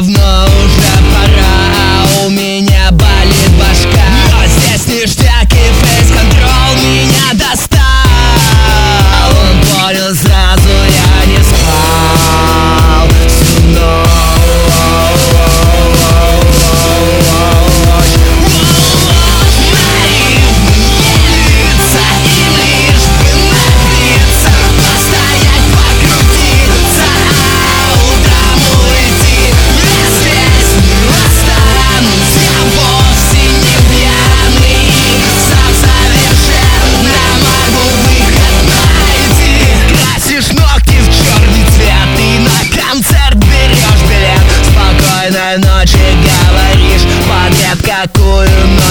давно. ночи говоришь в какую ночь?